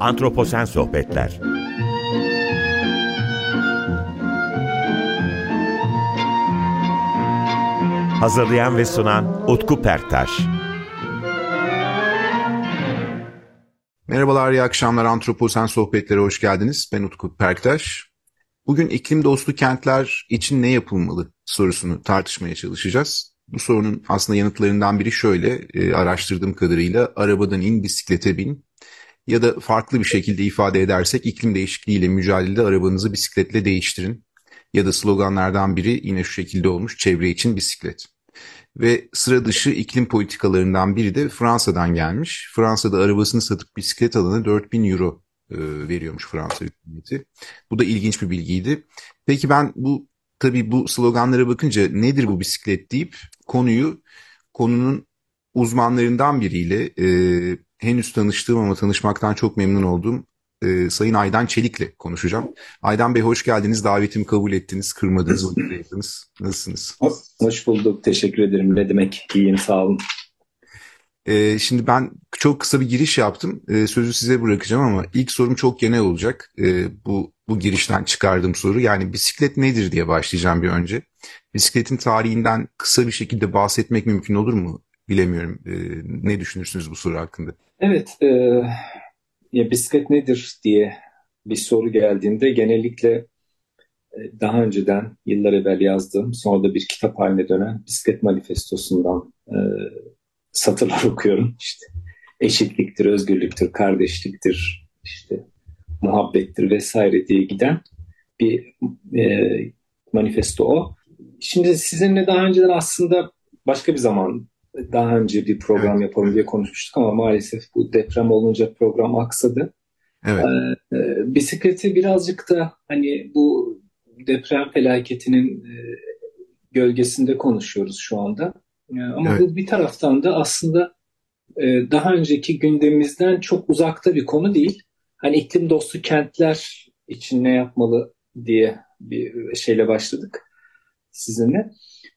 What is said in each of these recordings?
Antroposen Sohbetler Hazırlayan ve sunan Utku Perktaş Merhabalar, iyi akşamlar. Antroposen Sohbetlere hoş geldiniz. Ben Utku Perktaş. Bugün iklim dostu kentler için ne yapılmalı sorusunu tartışmaya çalışacağız. Bu sorunun aslında yanıtlarından biri şöyle, e, araştırdığım kadarıyla arabadan in, bisiklete bin ya da farklı bir şekilde ifade edersek iklim değişikliğiyle mücadelede arabanızı bisikletle değiştirin. Ya da sloganlardan biri yine şu şekilde olmuş, çevre için bisiklet. Ve sıra dışı iklim politikalarından biri de Fransa'dan gelmiş. Fransa'da arabasını satıp bisiklet alana 4000 euro e, veriyormuş Fransa hükümeti. Bu da ilginç bir bilgiydi. Peki ben bu tabii bu sloganlara bakınca nedir bu bisiklet deyip konuyu konunun uzmanlarından biriyle e, henüz tanıştığım ama tanışmaktan çok memnun olduğum e, Sayın Aydan Çelik'le konuşacağım. Aydan Bey hoş geldiniz. Davetimi kabul ettiniz. Kırmadınız, unutmadınız. Nasılsınız? Hoş bulduk. Teşekkür ederim. Ne demek? İyiyim. Sağ olun. E, şimdi ben çok kısa bir giriş yaptım. E, sözü size bırakacağım ama ilk sorum çok genel olacak. E, bu bu girişten çıkardığım soru. Yani bisiklet nedir diye başlayacağım bir önce. Bisikletin tarihinden kısa bir şekilde bahsetmek mümkün olur mu? Bilemiyorum. E, ne düşünürsünüz bu soru hakkında? Evet. E, ya bisiklet nedir diye bir soru geldiğinde genellikle e, daha önceden yıllar evvel yazdığım sonra da bir kitap haline dönen bisiklet manifestosundan e, satırlar okuyorum. İşte eşitliktir, özgürlüktür, kardeşliktir, işte muhabbettir vesaire diye giden bir e, manifesto o. Şimdi sizinle daha önceden aslında başka bir zaman daha önce bir program evet. yapalım diye konuşmuştuk ama maalesef bu deprem olunca program aksadı. Evet. Ee, e, bisikleti birazcık da hani bu deprem felaketinin e, gölgesinde konuşuyoruz şu anda. E, ama evet. bu bir taraftan da aslında e, daha önceki gündemimizden çok uzakta bir konu değil. Hani iklim dostu kentler için ne yapmalı diye bir şeyle başladık sizinle.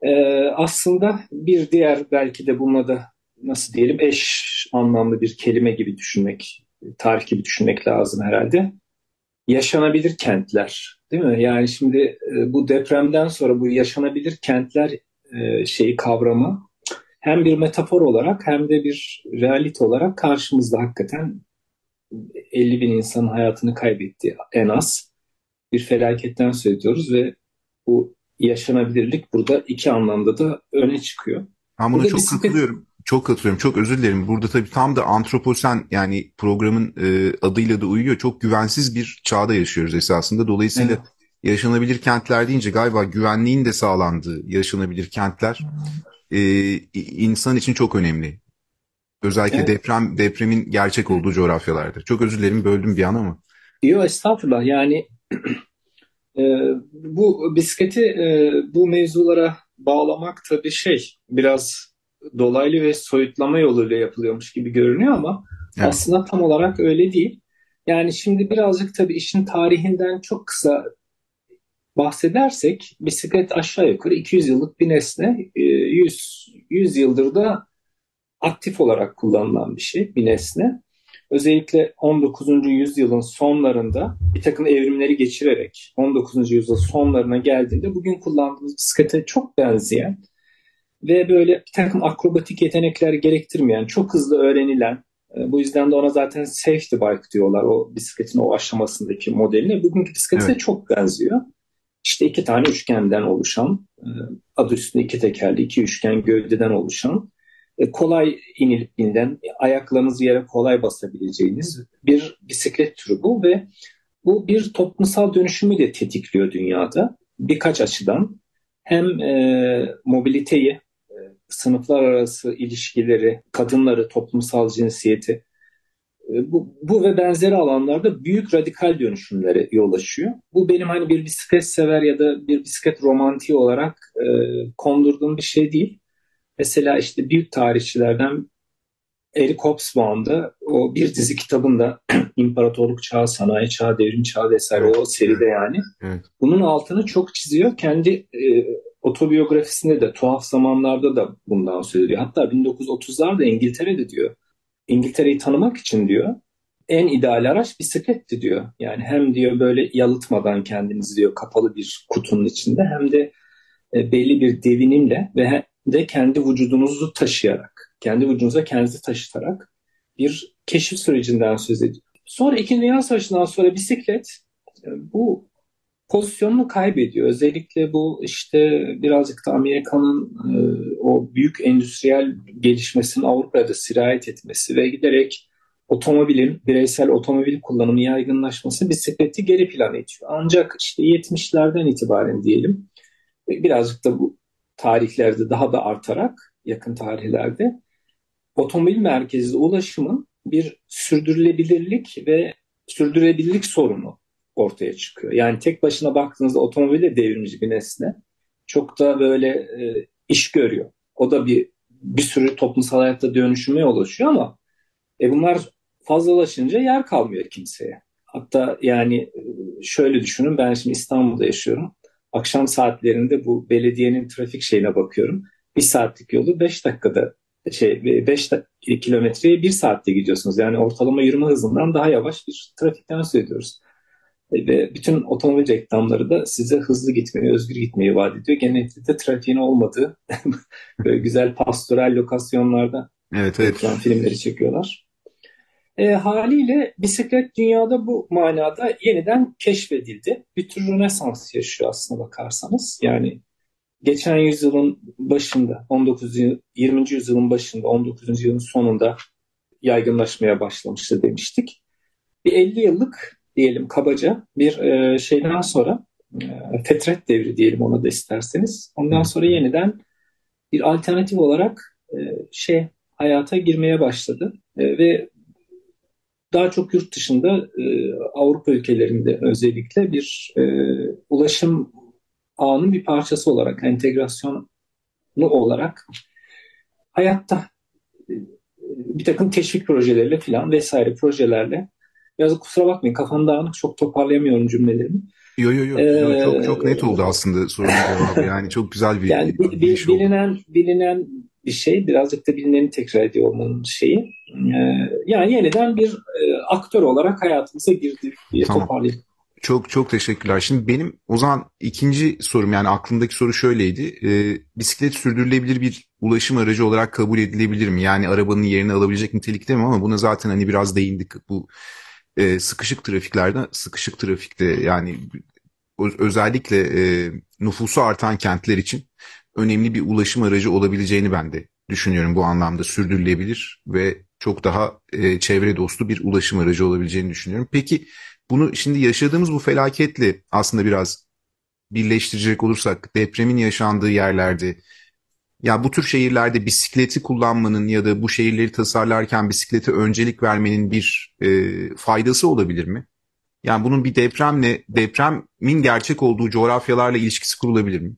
Ee, aslında bir diğer belki de bununla da nasıl diyelim eş anlamlı bir kelime gibi düşünmek, tarih gibi düşünmek lazım herhalde. Yaşanabilir kentler değil mi? Yani şimdi e, bu depremden sonra bu yaşanabilir kentler e, şeyi kavramı hem bir metafor olarak hem de bir realite olarak karşımızda hakikaten 50 bin insanın hayatını kaybetti en az bir felaketten söylüyoruz ve bu yaşanabilirlik burada iki anlamda da öne çıkıyor. Ben buna çok bisiklet... katılıyorum. Çok katılıyorum. Çok özür dilerim. Burada tabii tam da antroposen yani programın e, adıyla da uyuyor. Çok güvensiz bir çağda yaşıyoruz esasında. Dolayısıyla evet. yaşanabilir kentler deyince galiba güvenliğin de sağlandığı yaşanabilir kentler e, insan için çok önemli. Özellikle evet. deprem depremin gerçek olduğu coğrafyalarda. Çok özür dilerim böldüm bir an ama. Yok estağfurullah. Yani e, bu bisikleti e, bu mevzulara bağlamak tabii şey biraz dolaylı ve soyutlama yoluyla yapılıyormuş gibi görünüyor ama evet. aslında tam olarak öyle değil. Yani şimdi birazcık tabii işin tarihinden çok kısa bahsedersek bisiklet aşağı yukarı 200 yıllık bir nesne. 100, e, 100 yıldır da aktif olarak kullanılan bir şey, bir nesne özellikle 19. yüzyılın sonlarında bir takım evrimleri geçirerek 19. yüzyıl sonlarına geldiğinde bugün kullandığımız bisiklete çok benzeyen ve böyle bir takım akrobatik yetenekler gerektirmeyen, çok hızlı öğrenilen, e, bu yüzden de ona zaten safety bike diyorlar o bisikletin o aşamasındaki modeline. Bugünkü bisiklete evet. çok benziyor. İşte iki tane üçgenden oluşan, e, adı üstünde iki tekerli, iki üçgen gövdeden oluşan kolay inilip binilen, ayaklarınızı yere kolay basabileceğiniz bir bisiklet türü bu ve bu bir toplumsal dönüşümü de tetikliyor dünyada birkaç açıdan. Hem e, mobiliteyi, e, sınıflar arası ilişkileri, kadınları, toplumsal cinsiyeti e, bu, bu ve benzeri alanlarda büyük radikal dönüşümlere yol açıyor. Bu benim hani bir bisiklet sever ya da bir bisiklet romantiği olarak e, kondurduğum bir şey değil. Mesela işte büyük tarihçilerden Eric Hobsbawm'da o bir dizi kitabında İmparatorluk Çağı, Sanayi Çağı, Devrim Çağı vesaire evet, o seride yani. Evet. Bunun altını çok çiziyor. Kendi e, otobiyografisinde de tuhaf zamanlarda da bundan söylüyor. Hatta 1930'larda İngiltere'de diyor. İngiltere'yi tanımak için diyor. en ideal araç bisikletti diyor. Yani hem diyor böyle yalıtmadan kendinizi diyor kapalı bir kutunun içinde hem de e, belli bir devinimle ve de kendi vücudunuzu taşıyarak, kendi vücudunuza kendinizi taşıtarak bir keşif sürecinden söz ediyor. Sonra İkinci Dünya Savaşı'ndan sonra bisiklet e, bu pozisyonunu kaybediyor. Özellikle bu işte birazcık da Amerika'nın e, o büyük endüstriyel gelişmesinin Avrupa'da sirayet etmesi ve giderek otomobilin, bireysel otomobil kullanımı yaygınlaşması bisikleti geri plana itiyor. Ancak işte 70'lerden itibaren diyelim birazcık da bu tarihlerde daha da artarak yakın tarihlerde otomobil merkezli ulaşımın bir sürdürülebilirlik ve sürdürülebilirlik sorunu ortaya çıkıyor. Yani tek başına baktığınızda otomobil de devrimci bir nesne. Çok da böyle e, iş görüyor. O da bir bir sürü toplumsal hayatta dönüşüme yol açıyor ama e, bunlar fazlalaşınca yer kalmıyor kimseye. Hatta yani e, şöyle düşünün ben şimdi İstanbul'da yaşıyorum. Akşam saatlerinde bu belediyenin trafik şeyine bakıyorum. Bir saatlik yolu beş dakikada şey 5 kilometreye bir saatte gidiyorsunuz. Yani ortalama yürüme hızından daha yavaş bir trafikten söz ediyoruz. E, ve bütün otomobil reklamları da size hızlı gitmeyi, özgür gitmeyi vaat ediyor. Genellikle de trafiğin olmadığı böyle güzel pastoral lokasyonlarda evet, evet. filmleri çekiyorlar. E, haliyle bisiklet dünyada bu manada yeniden keşfedildi. Bir tür rönesans yaşıyor aslına bakarsanız. Yani geçen yüzyılın başında, 19. 20. yüzyılın başında, 19. yüzyılın sonunda yaygınlaşmaya başlamıştı demiştik. Bir 50 yıllık diyelim kabaca bir e, şeyden sonra e, fetret devri diyelim ona da isterseniz. Ondan sonra yeniden bir alternatif olarak e, şey hayata girmeye başladı e, ve daha çok yurt dışında e, Avrupa ülkelerinde özellikle bir e, ulaşım ağının bir parçası olarak, entegrasyonu olarak hayatta e, bir takım teşvik projeleriyle falan vesaire projelerle Biraz kusura bakmayın kafam dağınık çok toparlayamıyorum cümlelerimi. Yo yo yo, ee, çok çok net oldu aslında sorunun cevabı. Yani çok güzel bir yani bir, bir, bilinen bilinen bir şey birazcık da bilineni tekrar ediyor olmanın şeyi. Ee, yani yeniden bir e, aktör olarak hayatımıza girdi diye tamam. toparlayayım. Çok çok teşekkürler. Şimdi benim o zaman ikinci sorum yani aklımdaki soru şöyleydi. E, bisiklet sürdürülebilir bir ulaşım aracı olarak kabul edilebilir mi? Yani arabanın yerini alabilecek nitelikte mi ama buna zaten hani biraz değindik. Bu e, sıkışık trafiklerde, sıkışık trafikte yani özellikle e, nüfusu artan kentler için önemli bir ulaşım aracı olabileceğini ben de düşünüyorum bu anlamda sürdürülebilir ve çok daha e, çevre dostu bir ulaşım aracı olabileceğini düşünüyorum. Peki bunu şimdi yaşadığımız bu felaketle aslında biraz birleştirecek olursak depremin yaşandığı yerlerde ya bu tür şehirlerde bisikleti kullanmanın ya da bu şehirleri tasarlarken bisiklete öncelik vermenin bir e, faydası olabilir mi? Yani bunun bir depremle, depremin gerçek olduğu coğrafyalarla ilişkisi kurulabilir mi?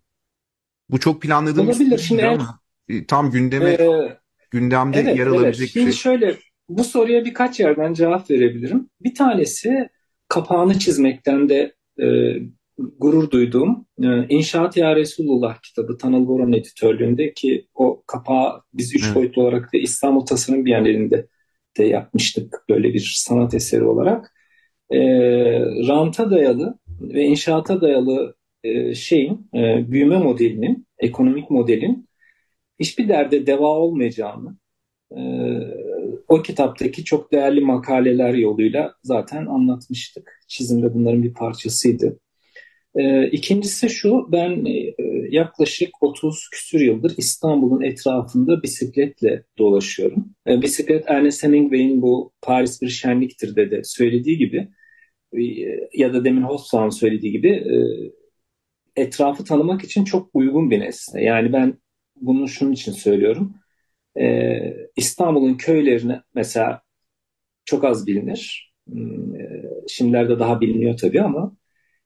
Bu çok planladığımız olabilir. Şimdi ama tam gündeme e, gündemde evet, yer alabilecek evet. Şimdi bir şey. şöyle bu soruya birkaç yerden cevap verebilirim. Bir tanesi kapağını çizmekten de e, gurur duyduğum e, İnşaat Ya Resulullah kitabı Tanıl Boran editörlüğünde ki o kapağı biz üç evet. boyutlu olarak da İstanbul Tasarım Bienalinde de yapmıştık böyle bir sanat eseri olarak. E, ranta dayalı ve inşaata dayalı e, şeyin, e, büyüme modelinin, ekonomik modelin hiçbir derde deva olmayacağını e, o kitaptaki çok değerli makaleler yoluyla zaten anlatmıştık. Çizimde bunların bir parçasıydı. E, ikincisi şu, ben yaklaşık 30 küsür yıldır İstanbul'un etrafında bisikletle dolaşıyorum. Bisiklet Ernest Hemingway'in bu Paris bir şenliktir de söylediği gibi ya da demin Hobsbawm'ın söylediği gibi etrafı tanımak için çok uygun bir nesne. Yani ben bunu şunun için söylüyorum. E, İstanbul'un köylerini mesela çok az bilinir. Hmm, e, şimdilerde daha biliniyor tabii ama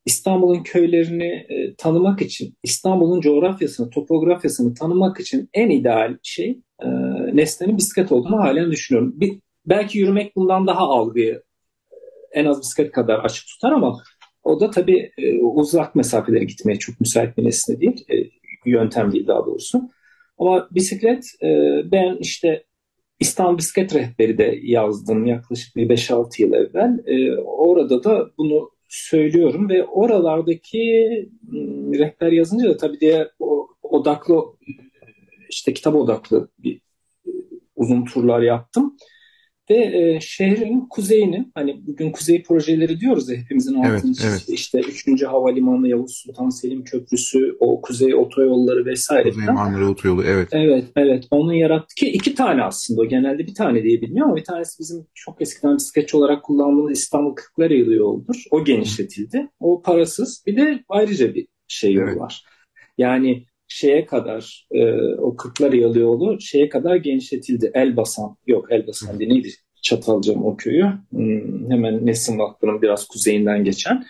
İstanbul'un köylerini e, tanımak için, İstanbul'un coğrafyasını, topografyasını tanımak için en ideal şey e, nesnenin bisiklet olduğunu halen düşünüyorum. Bir, belki yürümek bundan daha algıyı en az bisiklet kadar açık tutar ama o da tabii e, uzak mesafelere gitmeye çok müsait bir nesne değil, e, yöntem değil daha doğrusu. Ama bisiklet e, ben işte İstanbul Bisiklet Rehberi de yazdım yaklaşık bir 5-6 yıl evvel. E, orada da bunu söylüyorum ve oralardaki ıı, rehber yazınca da tabii diğer odaklı işte kitap odaklı bir uzun turlar yaptım ve e, şehrin kuzeyini hani bugün kuzey projeleri diyoruz ya hepimizin altını evet, evet. işte 3. Havalimanı, Yavuz Sultan Selim Köprüsü, o kuzey otoyolları vesaire. Kuzey Marmara Otoyolu evet. Evet, evet. Onun yarattığı ki iki tane aslında o genelde bir tane diye biliniyor ama bir tanesi bizim çok eskiden bisikletçi olarak kullandığımız İstanbul Kırklareli yoldur. O genişletildi. O parasız. Bir de ayrıca bir şey yol evet. var. Yani şeye kadar e, o Kırklareli yolu şeye kadar genişletildi. Elbasan yok Elbasan değil neydi? Çatalcam o köyü. Hmm, hemen Nesin Vakfı'nın biraz kuzeyinden geçen.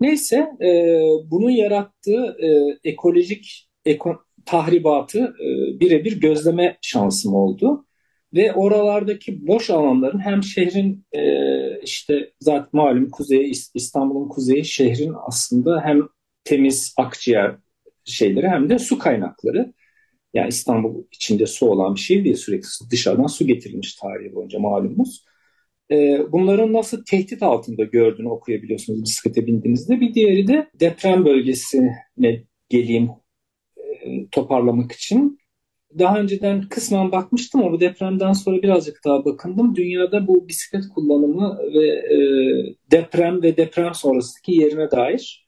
Neyse e, bunun yarattığı e, ekolojik eko, tahribatı e, birebir gözleme şansım oldu. Ve oralardaki boş alanların hem şehrin e, işte zaten malum kuzey İstanbul'un kuzeyi şehrin aslında hem temiz akciğer şeyleri hem de su kaynakları. Yani İstanbul içinde su olan bir şey değil sürekli dışarıdan su getirilmiş tarihi boyunca malumuz. Ee, bunların nasıl tehdit altında gördüğünü okuyabiliyorsunuz bisiklete bindiğinizde. Bir diğeri de deprem bölgesine geleyim e, toparlamak için. Daha önceden kısmen bakmıştım ama bu depremden sonra birazcık daha bakındım. Dünyada bu bisiklet kullanımı ve e, deprem ve deprem sonrasındaki yerine dair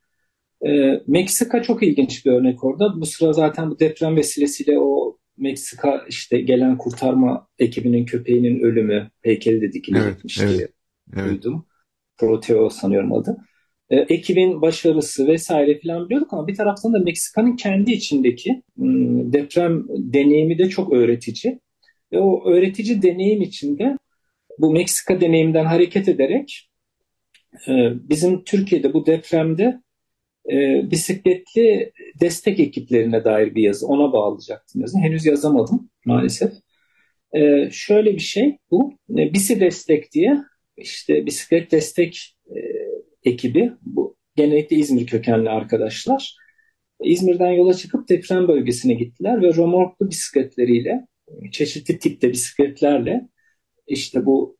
e, Meksika çok ilginç bir örnek orada. Bu sıra zaten bu deprem vesilesiyle o Meksika işte gelen kurtarma ekibinin köpeğinin ölümü heykeli dikilecekmiş evet, diye evet, duydum. Proteo sanıyorum adı. E, ekibin başarısı vesaire falan biliyorduk ama bir taraftan da Meksika'nın kendi içindeki hmm, deprem deneyimi de çok öğretici. Ve o öğretici deneyim içinde bu Meksika deneyiminden hareket ederek e, bizim Türkiye'de bu depremde e, bisikletli destek ekiplerine dair bir yazı. Ona bağlayacaktım yazı. Henüz yazamadım maalesef. E, şöyle bir şey bu. E, Bisi Destek diye işte bisiklet destek e, ekibi bu genellikle İzmir kökenli arkadaşlar. İzmir'den yola çıkıp deprem bölgesine gittiler ve romorklu bisikletleriyle çeşitli tipte bisikletlerle işte bu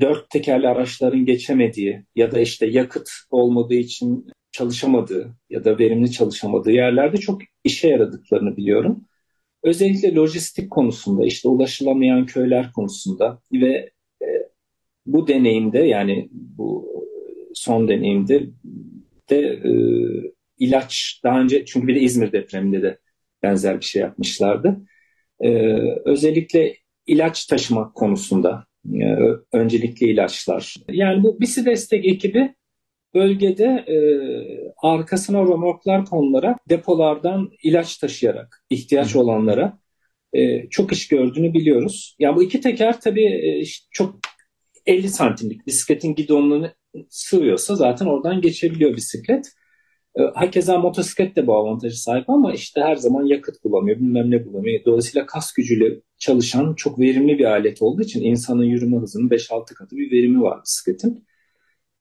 dört tekerli araçların geçemediği ya da işte yakıt olmadığı için çalışamadığı ya da verimli çalışamadığı yerlerde çok işe yaradıklarını biliyorum. Özellikle lojistik konusunda işte ulaşılamayan köyler konusunda ve e, bu deneyimde yani bu son deneyimde de e, ilaç daha önce çünkü bir de İzmir depreminde de benzer bir şey yapmışlardı. E, özellikle ilaç taşımak konusunda e, öncelikli ilaçlar. Yani bu BISI destek ekibi bölgede e, arkasına romorklar konulara depolardan ilaç taşıyarak ihtiyaç olanlara e, çok iş gördüğünü biliyoruz. Ya yani bu iki teker tabii e, çok 50 santimlik bisikletin gidonunu sığıyorsa zaten oradan geçebiliyor bisiklet. E, hakeza motosiklet de bu avantajı sahip ama işte her zaman yakıt bulamıyor, bilmem ne bulamıyor. Dolayısıyla kas gücüyle çalışan çok verimli bir alet olduğu için insanın yürüme hızının 5-6 katı bir verimi var bisikletin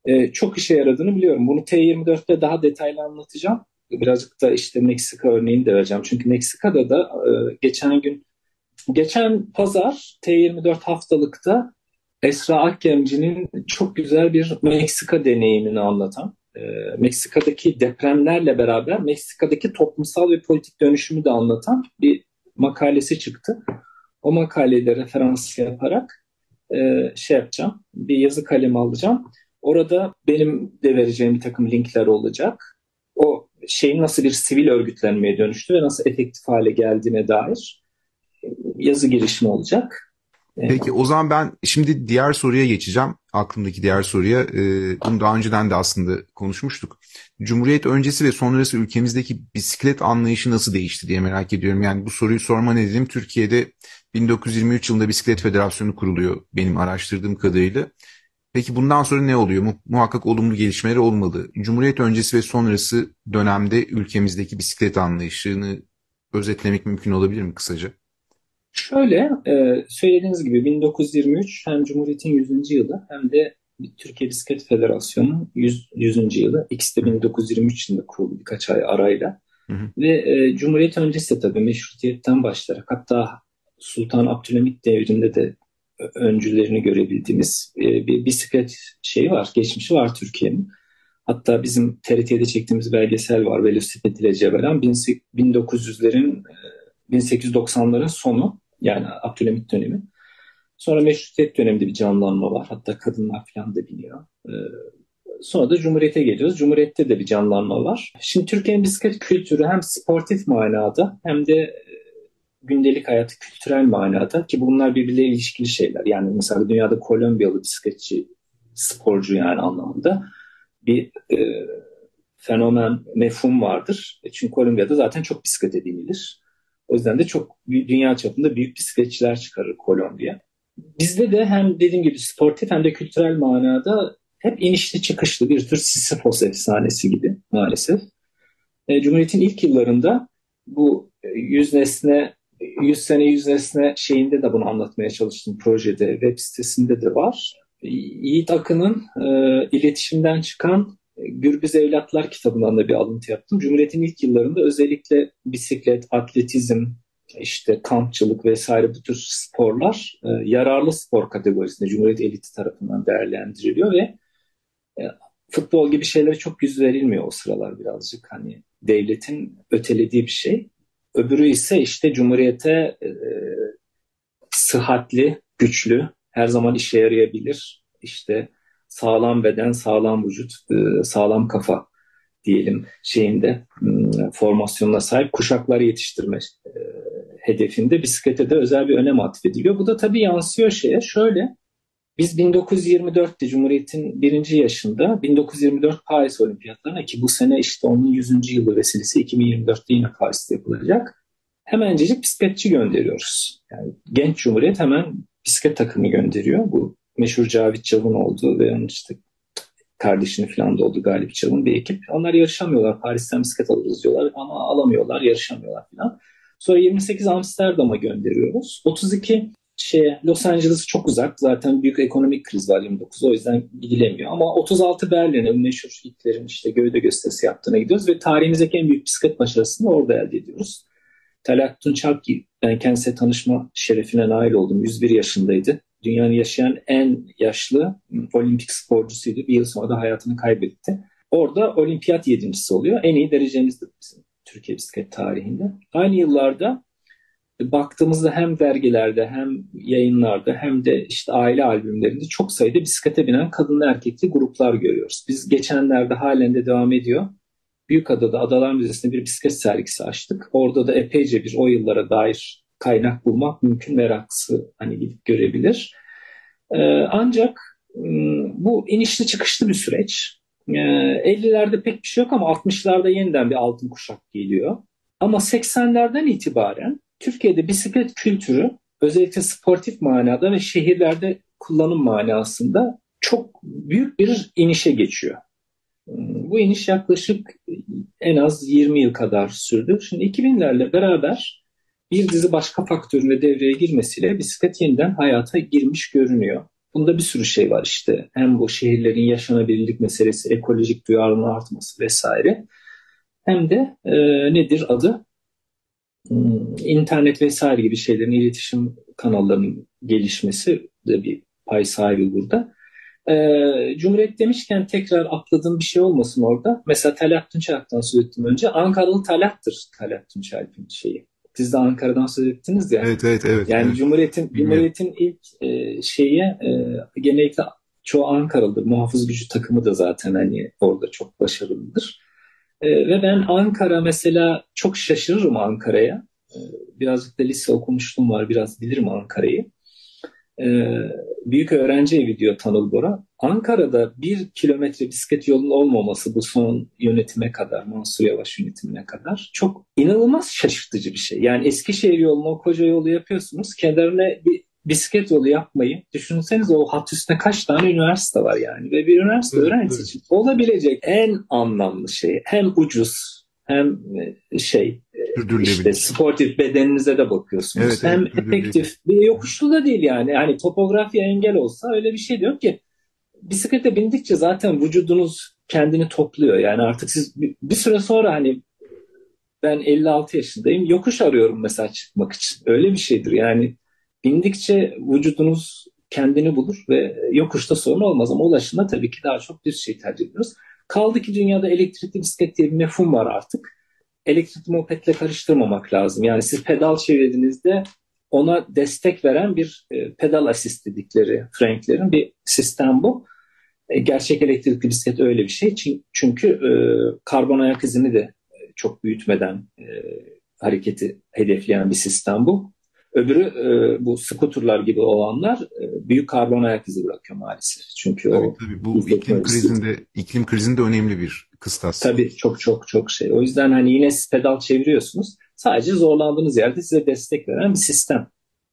e, çok işe yaradığını biliyorum. Bunu T24'te daha detaylı anlatacağım. Birazcık da işte Meksika örneğini de vereceğim. Çünkü Meksika'da da e, geçen gün, geçen pazar T24 haftalıkta Esra Akgemci'nin çok güzel bir Meksika deneyimini anlatan, e, Meksika'daki depremlerle beraber Meksika'daki toplumsal ve politik dönüşümü de anlatan bir makalesi çıktı. O makalede referans yaparak e, şey yapacağım, bir yazı kalemi alacağım. Orada benim de vereceğim bir takım linkler olacak. O şeyin nasıl bir sivil örgütlenmeye dönüştü ve nasıl efektif hale geldiğine dair yazı girişimi olacak. Peki o zaman ben şimdi diğer soruya geçeceğim. Aklımdaki diğer soruya. Bunu daha önceden de aslında konuşmuştuk. Cumhuriyet öncesi ve sonrası ülkemizdeki bisiklet anlayışı nasıl değişti diye merak ediyorum. Yani bu soruyu sorma nedenim Türkiye'de 1923 yılında Bisiklet Federasyonu kuruluyor benim araştırdığım kadarıyla. Peki bundan sonra ne oluyor? Muhakkak olumlu gelişmeler olmalı. Cumhuriyet öncesi ve sonrası dönemde ülkemizdeki bisiklet anlayışını özetlemek mümkün olabilir mi kısaca? Şöyle, e, söylediğiniz gibi 1923 hem Cumhuriyet'in 100. yılı hem de Türkiye Bisiklet Federasyonu'nun 100. 100. yılı. İkisi de 1923 yılında kuruldu birkaç ay arayla. Hı hı. Ve e, Cumhuriyet öncesi de tabii meşrutiyetten başlayarak hatta Sultan Abdülhamit devrinde de öncülerini görebildiğimiz bir bisiklet şeyi var, geçmişi var Türkiye'nin. Hatta bizim TRT'de çektiğimiz belgesel var Velosiped ile Cebelen 1900'lerin 1890'ların sonu yani Abdülhamit dönemi. Sonra meşrutiyet döneminde bir canlanma var. Hatta kadınlar falan da biniyor. Sonra da Cumhuriyet'e geliyoruz. Cumhuriyet'te de bir canlanma var. Şimdi Türkiye'nin bisiklet kültürü hem sportif manada hem de gündelik hayatı kültürel manada ki bunlar birbirleriyle ilişkili şeyler. Yani mesela dünyada Kolombiyalı bisikletçi, sporcu yani anlamında bir e, fenomen, mefhum vardır. E, çünkü Kolombiya'da zaten çok bisiklet edinilir. O yüzden de çok dünya çapında büyük bisikletçiler çıkarır Kolombiya. Bizde de hem dediğim gibi sportif hem de kültürel manada hep inişli çıkışlı bir tür Sisyphos efsanesi gibi maalesef. E, Cumhuriyet'in ilk yıllarında bu yüz nesne 100 sene yüz nesne şeyinde de bunu anlatmaya çalıştım projede. Web sitesinde de var. Yiğit Akın'ın e, iletişimden çıkan Gürbüz Evlatlar kitabından da bir alıntı yaptım. Cumhuriyet'in ilk yıllarında özellikle bisiklet, atletizm, işte kampçılık vesaire bu tür sporlar e, yararlı spor kategorisinde Cumhuriyet eliti tarafından değerlendiriliyor ve e, futbol gibi şeylere çok yüz verilmiyor o sıralar birazcık. Hani devletin ötelediği bir şey. Öbürü ise işte Cumhuriyet'e e, sıhhatli, güçlü, her zaman işe yarayabilir. İşte sağlam beden, sağlam vücut, e, sağlam kafa diyelim şeyinde ıı, formasyonuna sahip kuşakları yetiştirme e, hedefinde bisiklete de özel bir önem atfediliyor. Bu da tabii yansıyor şeye şöyle biz 1924'te Cumhuriyet'in birinci yaşında 1924 Paris Olimpiyatlarına ki bu sene işte onun 100. yılı vesilesi 2024'te yine Paris'te yapılacak. Hemencecik bisikletçi gönderiyoruz. Yani genç Cumhuriyet hemen bisiklet takımı gönderiyor. Bu meşhur Cavit Çalın oldu ve onun işte kardeşini falan da oldu Galip Çalın bir ekip. Onlar yarışamıyorlar. Paris'ten bisiklet alırız diyorlar ama alamıyorlar, yarışamıyorlar falan. Sonra 28 Amsterdam'a gönderiyoruz. 32 şeye Los Angeles çok uzak. Zaten büyük ekonomik kriz var 29. O yüzden gidilemiyor. Ama 36 Berlin'e meşhur Hitler'in işte gövde gösterisi yaptığına gidiyoruz ve tarihimizdeki en büyük bisiklet başarısını orada elde ediyoruz. Talat Tunçalp ben kendisiyle tanışma şerefine nail oldum. 101 yaşındaydı. Dünyanın yaşayan en yaşlı olimpik sporcusuydu. Bir yıl sonra da hayatını kaybetti. Orada olimpiyat yedincisi oluyor. En iyi derecemizdir bizim Türkiye bisiklet tarihinde. Aynı yıllarda baktığımızda hem dergilerde hem yayınlarda hem de işte aile albümlerinde çok sayıda bisiklete binen kadınlı erkekli gruplar görüyoruz. Biz geçenlerde halen de devam ediyor. Büyükada'da Adalar Müzesi'nde bir bisiklet sergisi açtık. Orada da epeyce bir o yıllara dair kaynak bulmak mümkün meraklısı hani gidip görebilir. Ee, ancak ıı, bu inişli çıkışlı bir süreç. Ee, 50'lerde pek bir şey yok ama 60'larda yeniden bir altın kuşak geliyor. Ama 80'lerden itibaren Türkiye'de bisiklet kültürü özellikle sportif manada ve şehirlerde kullanım manasında çok büyük bir inişe geçiyor. Bu iniş yaklaşık en az 20 yıl kadar sürdü. Şimdi 2000'lerle beraber bir dizi başka faktörün de devreye girmesiyle bisiklet yeniden hayata girmiş görünüyor. Bunda bir sürü şey var işte. Hem bu şehirlerin yaşanabilirlik meselesi, ekolojik duyarlılığın artması vesaire. Hem de e, nedir adı? Hmm, internet vesaire gibi şeylerin iletişim kanallarının gelişmesi de bir pay sahibi burada. Ee, Cumhuriyet demişken tekrar atladığım bir şey olmasın orada. Mesela Talat Tunçalp'tan söz ettim önce. Ankaralı Talat'tır Talat Tunçalp'in şeyi. Siz de Ankara'dan söz ettiniz ya. Evet evet evet. Yani evet. Cumhuriyet'in Cumhuriyet'in ilk e, şeyi e, genellikle çoğu Ankaralıdır. Muhafız gücü takımı da zaten hani orada çok başarılıdır. E, ve ben Ankara mesela çok şaşırırım Ankara'ya. E, birazcık da lise okumuşluğum var. Biraz bilirim Ankara'yı. E, büyük öğrenci evi diyor Tanıl Bora. Ankara'da bir kilometre bisiklet yolunun olmaması bu son yönetime kadar, Mansur Yavaş yönetimine kadar çok inanılmaz şaşırtıcı bir şey. Yani Eskişehir yolunu, o koca yolu yapıyorsunuz. Kenarına bir bisiklet yolu yapmayı düşünseniz o hat üstüne kaç tane üniversite var yani. Ve bir üniversite evet, öğrencisi evet. için olabilecek en anlamlı şey hem ucuz hem e, şey e, işte sportif bedeninize de bakıyorsunuz. Evet, hem evet, efektif bir yokuşlu da değil yani. Yani topografi engel olsa öyle bir şey diyor ki bisiklete bindikçe zaten vücudunuz kendini topluyor. Yani artık siz bir süre sonra hani ben 56 yaşındayım yokuş arıyorum mesela çıkmak için. Öyle bir şeydir yani bindikçe vücudunuz kendini bulur ve yokuşta sorun olmaz ama ulaşımda tabii ki daha çok düz şey tercih ediyoruz. Kaldı ki dünyada elektrikli bisiklet diye bir mefhum var artık. Elektrikli mopetle karıştırmamak lazım. Yani siz pedal çevirdiğinizde ona destek veren bir e, pedal asist dedikleri Frank'lerin bir sistem bu. E, gerçek elektrikli bisiklet öyle bir şey. Çünkü e, karbon ayak izini de çok büyütmeden hareketi hedefleyen bir sistem bu. Öbürü e, bu skuturlar gibi olanlar e, büyük karbon ayak izi bırakıyor maalesef. Çünkü tabii, o tabii. bu iklim krizinde iklim krizinde önemli bir kıstas. Tabii çok çok çok şey. O yüzden hani yine siz pedal çeviriyorsunuz. Sadece zorlandığınız yerde size destek veren bir sistem.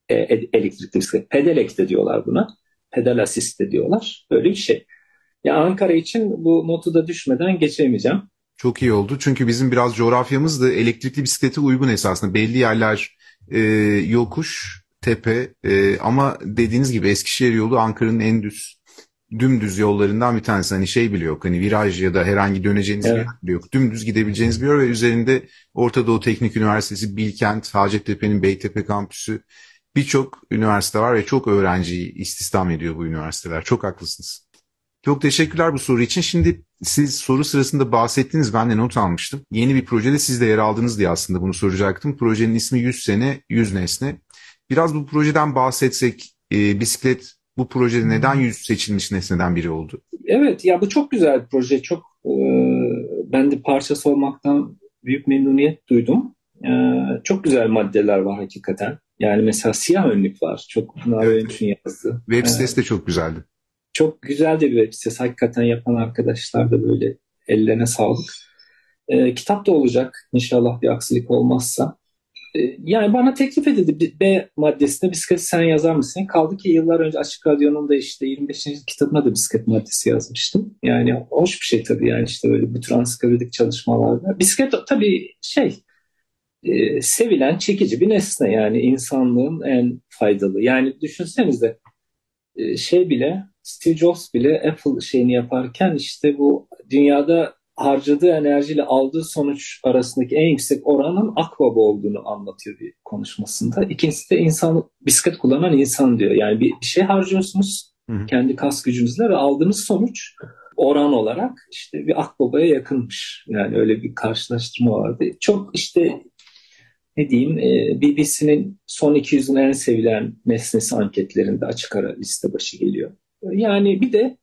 E, elektrikli bisiklet. Pedelek de diyorlar buna. Pedal assist de diyorlar. Böyle bir şey. Ya Ankara için bu notu da düşmeden geçemeyeceğim. Çok iyi oldu. Çünkü bizim biraz coğrafyamız da elektrikli bisiklete uygun esasında. Belli yerler e, yokuş, tepe e, ama dediğiniz gibi Eskişehir yolu Ankara'nın en düz dümdüz yollarından bir tanesi. Hani şey bile yok. Hani viraj ya da herhangi döneceğiniz evet. bir yer bile yok. Dümdüz gidebileceğiniz bir yer ve üzerinde Orta Doğu Teknik Üniversitesi, Bilkent, Hacettepe'nin Beytepe kampüsü birçok üniversite var ve çok öğrenciyi istihdam ediyor bu üniversiteler. Çok haklısınız. Çok teşekkürler bu soru için. Şimdi siz soru sırasında bahsettiniz, ben de not almıştım. Yeni bir projede siz de yer aldınız diye aslında bunu soracaktım. Projenin ismi 100 sene, 100 nesne. Biraz bu projeden bahsetsek, e, bisiklet bu projede neden 100 seçilmiş nesneden biri oldu? Evet, ya bu çok güzel bir proje. Çok e, ben de parçası olmaktan büyük memnuniyet duydum. E, çok güzel maddeler var hakikaten. Yani mesela siyah önlük var. Çok Pınar evet. yazdı. Web sitesi de çok güzeldi. Çok güzel de bir web sitesi. Hakikaten yapan arkadaşlar da böyle ellerine sağlık. E, kitap da olacak inşallah bir aksilik olmazsa. E, yani bana teklif edildi B maddesinde bisiklet sen yazar mısın? Kaldı ki yıllar önce Açık Radyo'nun da işte 25. kitabına da bisiklet maddesi yazmıştım. Yani hoş bir şey tabii yani işte böyle bu tür ansiklopedic çalışmalarda. Bisiklet tabii şey e, sevilen çekici bir nesne yani insanlığın en faydalı. Yani düşünsenize e, şey bile Steve Jobs bile Apple şeyini yaparken işte bu dünyada harcadığı enerjiyle aldığı sonuç arasındaki en yüksek oranın Aquab'a olduğunu anlatıyor bir konuşmasında. İkincisi de insan bisiklet kullanan insan diyor. Yani bir, bir şey harcıyorsunuz hı hı. kendi kas gücünüzle ve aldığınız sonuç oran olarak işte bir Akbaba'ya yakınmış. Yani öyle bir karşılaştırma vardı. Çok işte ne diyeyim e, BBC'nin son 200'ün en sevilen nesnesi anketlerinde açık ara liste başı geliyor. Yani bir de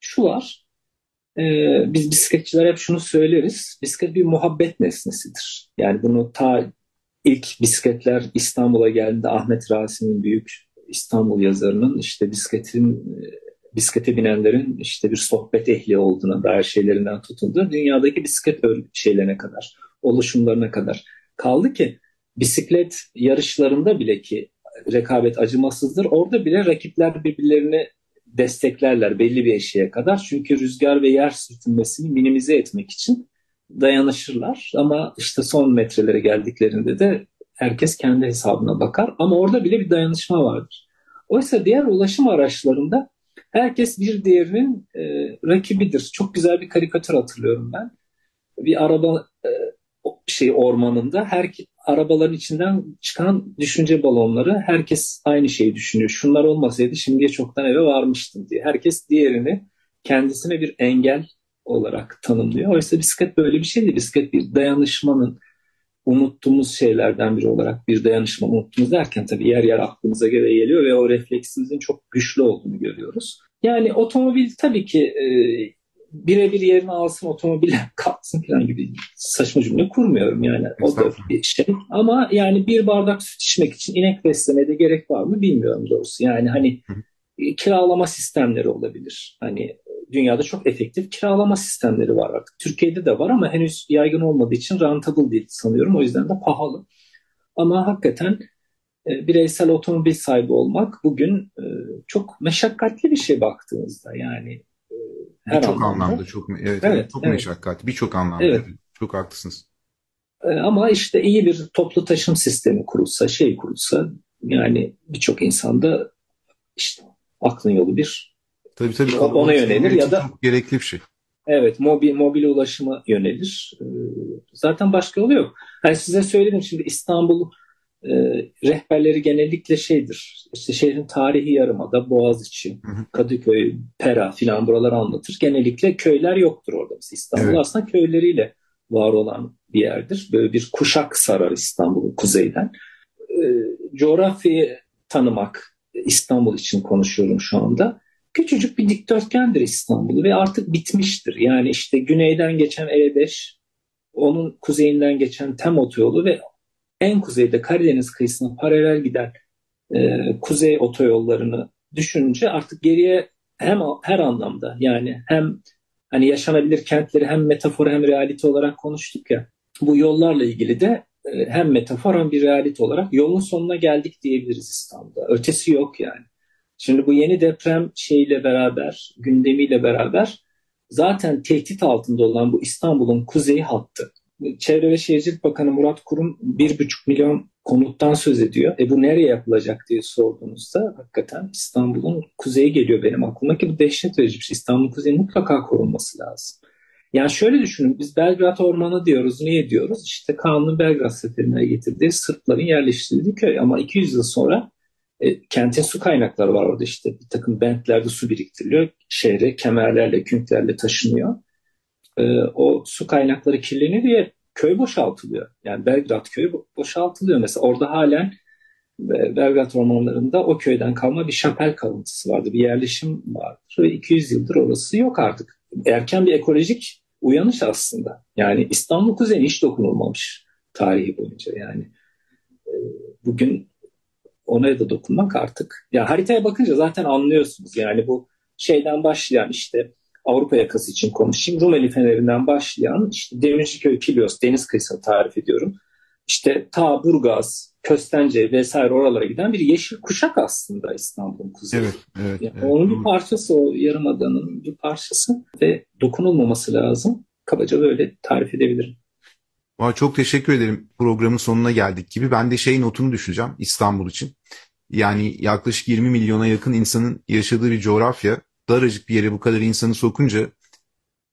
şu var. E, biz bisikletçiler hep şunu söyleriz. Bisiklet bir muhabbet nesnesidir. Yani bunu ta ilk bisikletler İstanbul'a geldiğinde Ahmet Rasim'in büyük İstanbul yazarının işte bisikletin bisiklete binenlerin işte bir sohbet ehli olduğuna dair şeylerinden tutundu. Dünyadaki bisiklet şeylerine kadar, oluşumlarına kadar. Kaldı ki bisiklet yarışlarında bile ki rekabet acımasızdır. Orada bile rakipler birbirlerini desteklerler belli bir eşiğe kadar. Çünkü rüzgar ve yer sürtünmesini minimize etmek için dayanışırlar. Ama işte son metrelere geldiklerinde de herkes kendi hesabına bakar. Ama orada bile bir dayanışma vardır. Oysa diğer ulaşım araçlarında herkes bir diğerinin e, rakibidir. Çok güzel bir karikatür hatırlıyorum ben. Bir araba e, şey ormanında her arabaların içinden çıkan düşünce balonları herkes aynı şeyi düşünüyor. Şunlar olmasaydı şimdiye çoktan eve varmıştım diye. Herkes diğerini kendisine bir engel olarak tanımlıyor. Oysa bisiklet böyle bir şey değil. Bisiklet bir dayanışmanın unuttuğumuz şeylerden biri olarak bir dayanışma unuttuğumuz derken tabii yer yer aklımıza göre geliyor ve o refleksimizin çok güçlü olduğunu görüyoruz. Yani otomobil tabii ki e, birebir yerini alsın otomobille kalksın falan gibi saçma cümle kurmuyorum yani. O da bir şey. Ama yani bir bardak süt içmek için inek beslemeye de gerek var mı bilmiyorum doğrusu. Yani hani kiralama sistemleri olabilir. Hani dünyada çok efektif kiralama sistemleri var artık. Türkiye'de de var ama henüz yaygın olmadığı için rentable değil sanıyorum. O yüzden de pahalı. Ama hakikaten e, bireysel otomobil sahibi olmak bugün e, çok meşakkatli bir şey baktığınızda. Yani her çok anlamda. anlamda çok evet, evet çok evet. meşakkatli birçok anlamda. Evet. Çok haklısınız. Ee, ama işte iyi bir toplu taşım sistemi kurulsa, şey kurulsa yani birçok insanda işte aklın yolu bir tabii, tabii, ona yönelir ya da gerekli bir şey. Evet, mobil mobil ulaşıma yönelir. Ee, zaten başka yolu yok. Yani size söyledim şimdi İstanbul e, rehberleri genellikle şeydir. İşte şehrin tarihi yarımada, Boğaziçi, Kadıköy, Pera filan buraları anlatır. Genellikle köyler yoktur orada. Mesela İstanbul evet. aslında köyleriyle var olan bir yerdir. Böyle bir kuşak sarar İstanbul'u kuzeyden. E, coğrafyayı tanımak, İstanbul için konuşuyorum şu anda. Küçücük bir dikdörtgendir İstanbul ve artık bitmiştir. Yani işte güneyden geçen E5, onun kuzeyinden geçen Tem otoyolu ve en kuzeyde Karadeniz kıyısına paralel giden e, kuzey otoyollarını düşününce artık geriye hem her anlamda yani hem hani yaşanabilir kentleri hem metafor hem realite olarak konuştuk ya bu yollarla ilgili de e, hem metafor hem bir realite olarak yolun sonuna geldik diyebiliriz İstanbul'da. Ötesi yok yani. Şimdi bu yeni deprem şeyle beraber, gündemiyle beraber zaten tehdit altında olan bu İstanbul'un kuzeyi hattı. Çevre ve Şehircilik Bakanı Murat Kurum bir buçuk milyon konuttan söz ediyor. E bu nereye yapılacak diye sorduğunuzda hakikaten İstanbul'un kuzeyi geliyor benim aklıma ki bu dehşet verici bir şey. İstanbul'un kuzeyi mutlaka korunması lazım. Yani şöyle düşünün biz Belgrad Ormanı diyoruz. Niye diyoruz? İşte Kanun'un Belgrad seferine getirdiği Sırpların yerleştirildiği köy. Ama 200 yıl sonra e, kentin su kaynakları var orada işte. Bir takım bentlerde su biriktiriliyor. Şehre kemerlerle, künklerle taşınıyor. E, o su kaynakları kirleniyor diye köy boşaltılıyor. Yani Belgrad köyü boşaltılıyor. Mesela orada halen Belgrad ormanlarında o köyden kalma bir şapel kalıntısı vardı. Bir yerleşim vardır ve 200 yıldır orası yok artık. Erken bir ekolojik uyanış aslında. Yani İstanbul kuzeni hiç dokunulmamış tarihi boyunca yani. E, bugün ona da dokunmak artık. Ya haritaya bakınca zaten anlıyorsunuz. Yani bu şeyden başlayan işte Avrupa yakası için konuşayım. Rumeli Feneri'nden başlayan işte Demirciköy, Kilyos, deniz kıyısını tarif ediyorum. İşte ta Burgaz, Köstence vesaire oralara giden bir yeşil kuşak aslında İstanbul'un kuzeyi. Evet, evet, yani evet. Onun bir parçası o yarımadanın bir parçası ve dokunulmaması lazım. Kabaca böyle tarif edebilirim. Çok teşekkür ederim. Programın sonuna geldik gibi. Ben de şey notunu düşeceğim İstanbul için. Yani yaklaşık 20 milyona yakın insanın yaşadığı bir coğrafya daracık bir yere bu kadar insanı sokunca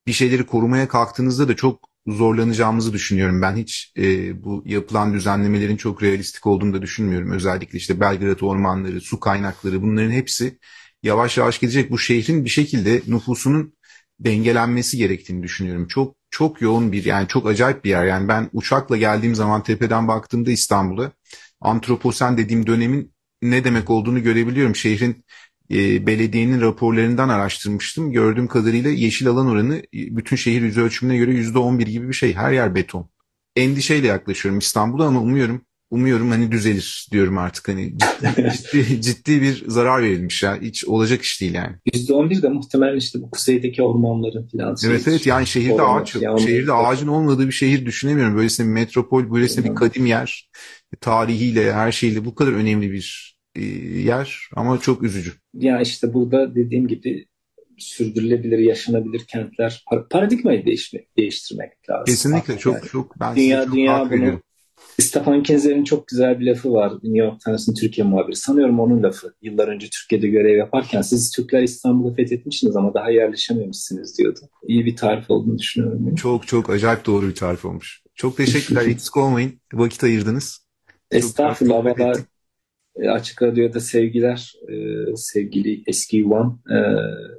bir şeyleri korumaya kalktığınızda da çok zorlanacağımızı düşünüyorum. Ben hiç e, bu yapılan düzenlemelerin çok realistik olduğunu da düşünmüyorum. Özellikle işte Belgrad ormanları, su kaynakları bunların hepsi yavaş yavaş gidecek. Bu şehrin bir şekilde nüfusunun dengelenmesi gerektiğini düşünüyorum. Çok çok yoğun bir yani çok acayip bir yer. Yani ben uçakla geldiğim zaman tepeden baktığımda İstanbul'a antroposen dediğim dönemin ne demek olduğunu görebiliyorum. Şehrin e, belediyenin raporlarından araştırmıştım. Gördüğüm kadarıyla yeşil alan oranı e, bütün şehir yüz ölçümüne göre yüzde on bir gibi bir şey. Her yer beton. Endişeyle yaklaşıyorum İstanbul'a ama umuyorum umuyorum hani düzelir diyorum artık hani ciddi, ciddi bir zarar verilmiş ya hiç olacak iş değil yani. %11 de muhtemelen işte bu kuzeydeki ormanların falan. Evet evet yani şehirde ağaç yok. Şehirde ağacın olmadığı bir şehir düşünemiyorum. Böylesine bir metropol, böylesine bir kadim yer tarihiyle her şeyle bu kadar önemli bir yer ama çok üzücü. Ya işte burada dediğim gibi sürdürülebilir, yaşanabilir kentler paradigmayı değişmek, değiştirmek lazım. Kesinlikle çok yani. çok ben dünya çok dünya bunu Stefan Kinzer'in çok güzel bir lafı var. New York Times'ın Türkiye muhabiri. Sanıyorum onun lafı. Yıllar önce Türkiye'de görev yaparken siz Türkler İstanbul'u fethetmişsiniz ama daha yerleşememişsiniz diyordu. İyi bir tarif olduğunu düşünüyorum. Çok çok acayip doğru bir tarif olmuş. Çok teşekkürler. Eksik olmayın. Vakit ayırdınız. Estağfurullah. Valla e, Açık Radyo'da sevgiler. E, sevgili eski Yuvan. E,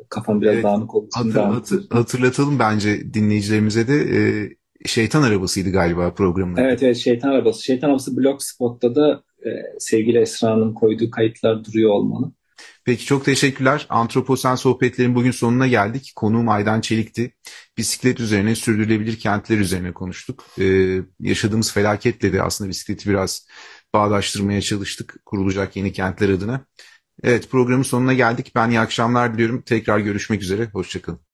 kafam biraz evet, dağınık olduğu hatır, hatır, Hatırlatalım bence dinleyicilerimize de. E, şeytan arabasıydı galiba programın. Evet evet şeytan arabası. Şeytan arabası Blogspot'ta da e, sevgili Esra'nın koyduğu kayıtlar duruyor olmalı. Peki çok teşekkürler. Antroposen sohbetlerin bugün sonuna geldik. Konuğum Aydan Çelik'ti. Bisiklet üzerine, sürdürülebilir kentler üzerine konuştuk. Ee, yaşadığımız felaketle de aslında bisikleti biraz bağdaştırmaya çalıştık kurulacak yeni kentler adına. Evet programın sonuna geldik. Ben iyi akşamlar diliyorum. Tekrar görüşmek üzere. Hoşçakalın.